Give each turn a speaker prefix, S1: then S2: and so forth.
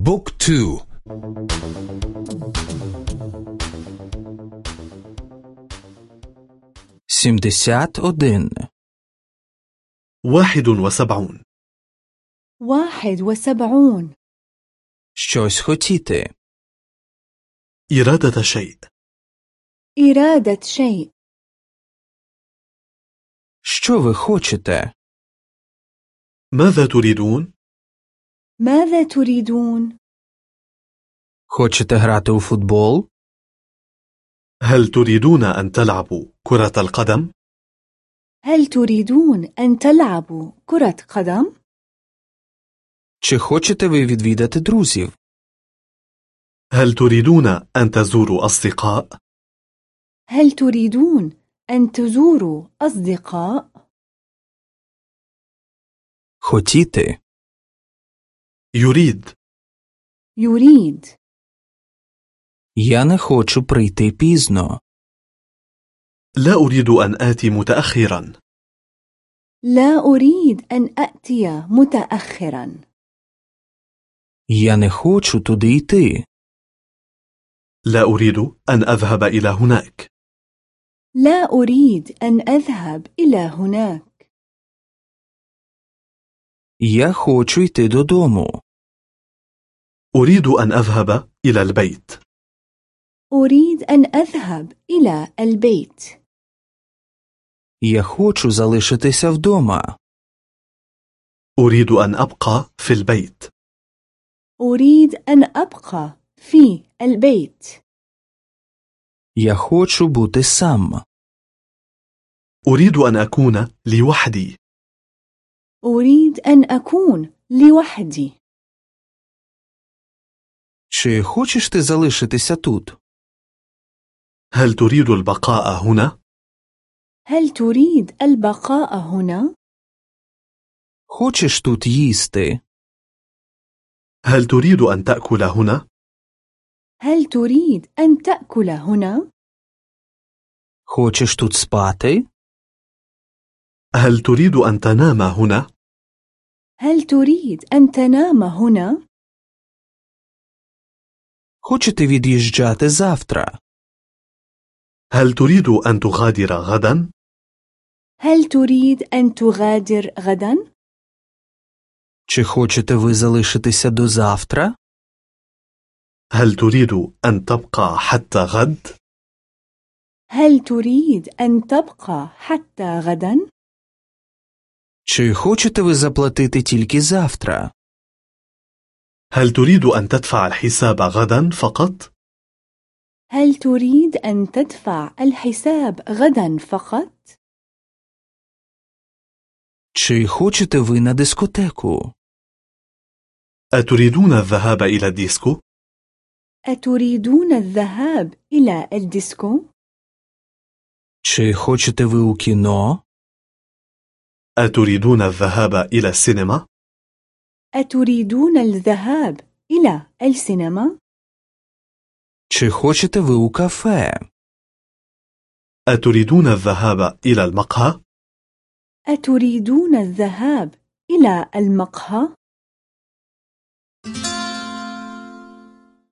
S1: بوك تو سيمدسات أدن
S2: واحد وسبعون
S3: واحد وسبعون
S1: Щось хотіти.
S2: إرادة شيء
S3: إرادة شيء
S1: Що ви хочете?
S2: ماذا تريدون؟
S3: ماذا تريدون؟
S1: Хочете грати у футбол?
S2: هل تريدون أن تلعبوا كرة القدم؟
S3: هل تريدون أن تلعبوا كرة قدم؟
S1: Чи хочете ви відвідати друзів?
S2: هل تريدون أن تزوروا أصدقاء؟
S3: هل تريدون أن تزوروا أصدقاء؟
S1: Хотіти.
S2: يريد
S3: يريد
S1: Я не хочу прийти пізно.
S2: لا أريد أن آتي متأخرا
S3: لا أريد أن أأتي متأخرا
S1: Я не хочу туди йти.
S2: لا أريد أن أذهب إلى هناك
S3: لا أريد أن أذهب إلى هناك
S1: Я хочу йти додому.
S2: أريد أن أذهب إلى البيت
S3: أريد أن أذهب إلى البيت
S1: Я хочу залишитися вдома.
S2: أريد أن أبقى في البيت
S3: أريد أن أبقى في البيت
S1: Я хочу бути сам.
S2: أريد أن أكون لوحدي
S3: أريد أن أكون لوحدي
S1: Чи хочеш ти залишитися тут?
S2: هل تريد البقاء هنا؟
S3: هل تريد البقاء هنا؟
S1: Хочеш тут їсти?
S2: هل تريد أن تأكل هنا؟
S3: هل تريد أن تأكل هنا؟
S1: Хочеш тут спати?
S2: هل تريد أن تنام هنا؟
S3: هل تريد أن تنام هنا؟
S1: Хочете від'їжджати завтра?
S2: هل تريد أن تغادر غدا؟
S3: هل تريد أن تغادر غدا؟
S1: Чи хочете ви залишитися до завтра?
S2: هل تريد أن تبقى حتى غد؟
S3: هل تريد أن تبقى حتى غدا؟
S1: Чи хочете ви заплатити тільки завтра?
S2: هل تريد أن تدفع الحساب غدا فقط؟
S3: هل تريد أن تدفع الحساب غدا فقط؟
S1: Чи хочете ви на дискотеку?
S2: أتريدون الذهاب إلى الديسكو؟
S3: أتريدون الذهاب إلى الديسكو؟
S1: Чи хочете ви у кіно?
S2: أتريدون الذهاب إلى السينما؟
S3: أتريدون الذهاب إلى السينما؟
S1: Чи хочете ви у кафе?
S2: أتريدون الذهاب إلى المقهى؟
S3: أتريدون الذهاب إلى المقهى؟